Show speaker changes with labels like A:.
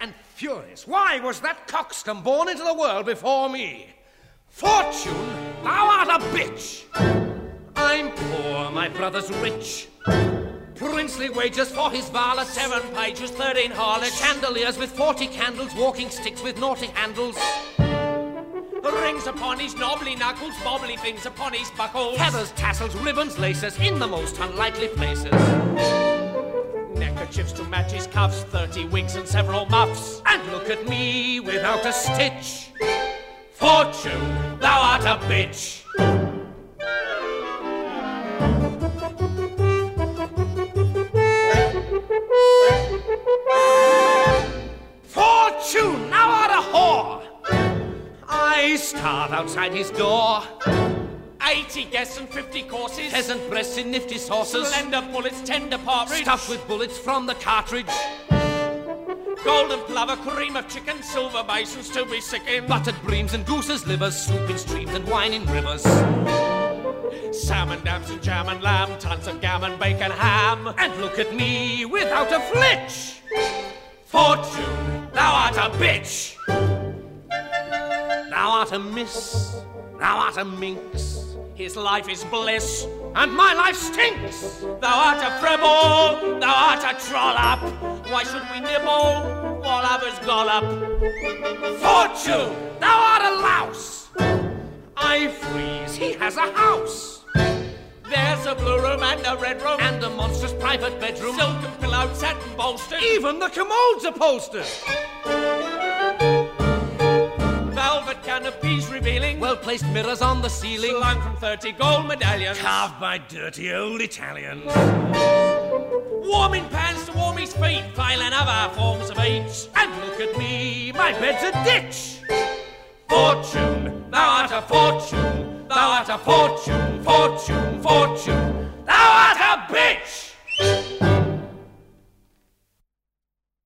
A: and furious. Why was that coxcomb born into the world before me? Fortune, thou art a bitch. I'm poor, my brother's rich. Princely wages for his varlet,
B: seven pages, thirteen harlots,
A: chandeliers with forty candles, walking sticks with naughty handles.
B: Rings upon his knobbly knuckles, bobbly things upon his buckles.
A: Feathers, tassels, ribbons, laces, in the most unlikely places.
B: Neckerchiefs to match his cuffs, thirty wigs and several muffs.
A: And look at me without a stitch.
B: Fortune, thou art a bitch.
A: Fortune, thou art a whore. I starve outside his door.
B: Eighty guests and fifty courses.
A: Peasant breasts in nifty saucers.
B: Slender bullets, tender partridge.
A: Stuffed with bullets from the cartridge.
B: Golden plover, cream of chicken, silver basins to be sick in.
A: Buttered breams and gooses, livers, soup in streams and wine in rivers.
B: Salmon, dams and jam and lamb, tons of gammon, bacon, ham.
A: And look at me without a flitch.
B: Fortune, thou art a bitch.
A: Thou art a miss, thou art a minx.
B: His life is bliss,
A: and my life stinks.
B: Thou art a fribble, thou art a trollop. Why should we nibble while others gollop?
A: Fortune, thou art a louse. I freeze, he has a house.
B: There's a blue room and a red room
A: and a monstrous private bedroom.
B: Silken pillow, satin bolstered.
A: Even the commodes upholstered.
B: Velvet canopies revealing
A: well placed mirrors on the ceiling,
B: slung from thirty gold medallions,
A: carved by dirty old Italians.
B: Warming pans to warm his feet, and other forms of each.
A: And look at me, my bed's a ditch.
B: Fortune, thou art a fortune, thou art a fortune, fortune, fortune, thou art a bitch.